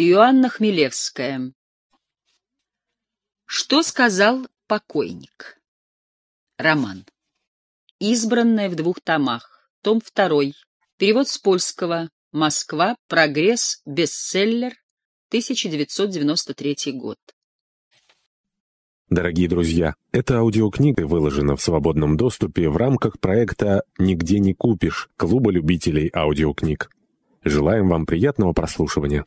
Иоанна Хмелевская. Что сказал покойник? Роман. Избранное в двух томах. Том 2. Перевод с польского. Москва. Прогресс. Бестселлер. 1993 год. Дорогие друзья, эта аудиокнига выложена в свободном доступе в рамках проекта «Нигде не купишь» Клуба любителей аудиокниг. Желаем вам приятного прослушивания.